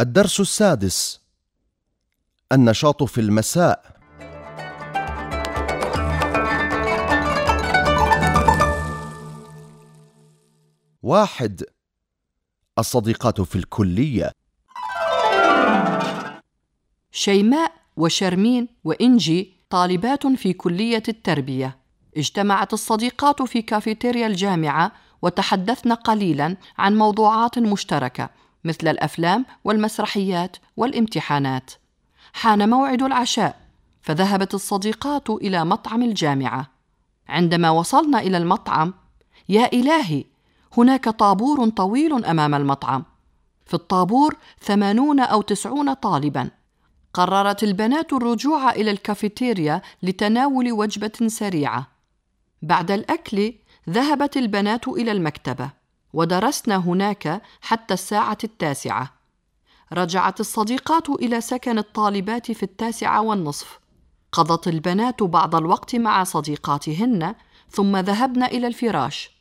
الدرس السادس النشاط في المساء. واحد الصديقات في الكلية. شيماء وشرمين وإنجي طالبات في كلية التربية. اجتمعت الصديقات في كافيتيريا الجامعة وتحدثن قليلا عن موضوعات مشتركة. مثل الأفلام والمسرحيات والامتحانات. حان موعد العشاء فذهبت الصديقات إلى مطعم الجامعة. عندما وصلنا إلى المطعم يا إلهي هناك طابور طويل أمام المطعم. في الطابور ثمانون أو تسعون طالبا. قررت البنات الرجوع إلى الكافيتيريا لتناول وجبة سريعة. بعد الأكل ذهبت البنات إلى المكتبة. ودرسنا هناك حتى الساعة التاسعة. رجعت الصديقات إلى سكن الطالبات في التاسعة والنصف. قضت البنات بعض الوقت مع صديقاتهن ثم ذهبن إلى الفراش.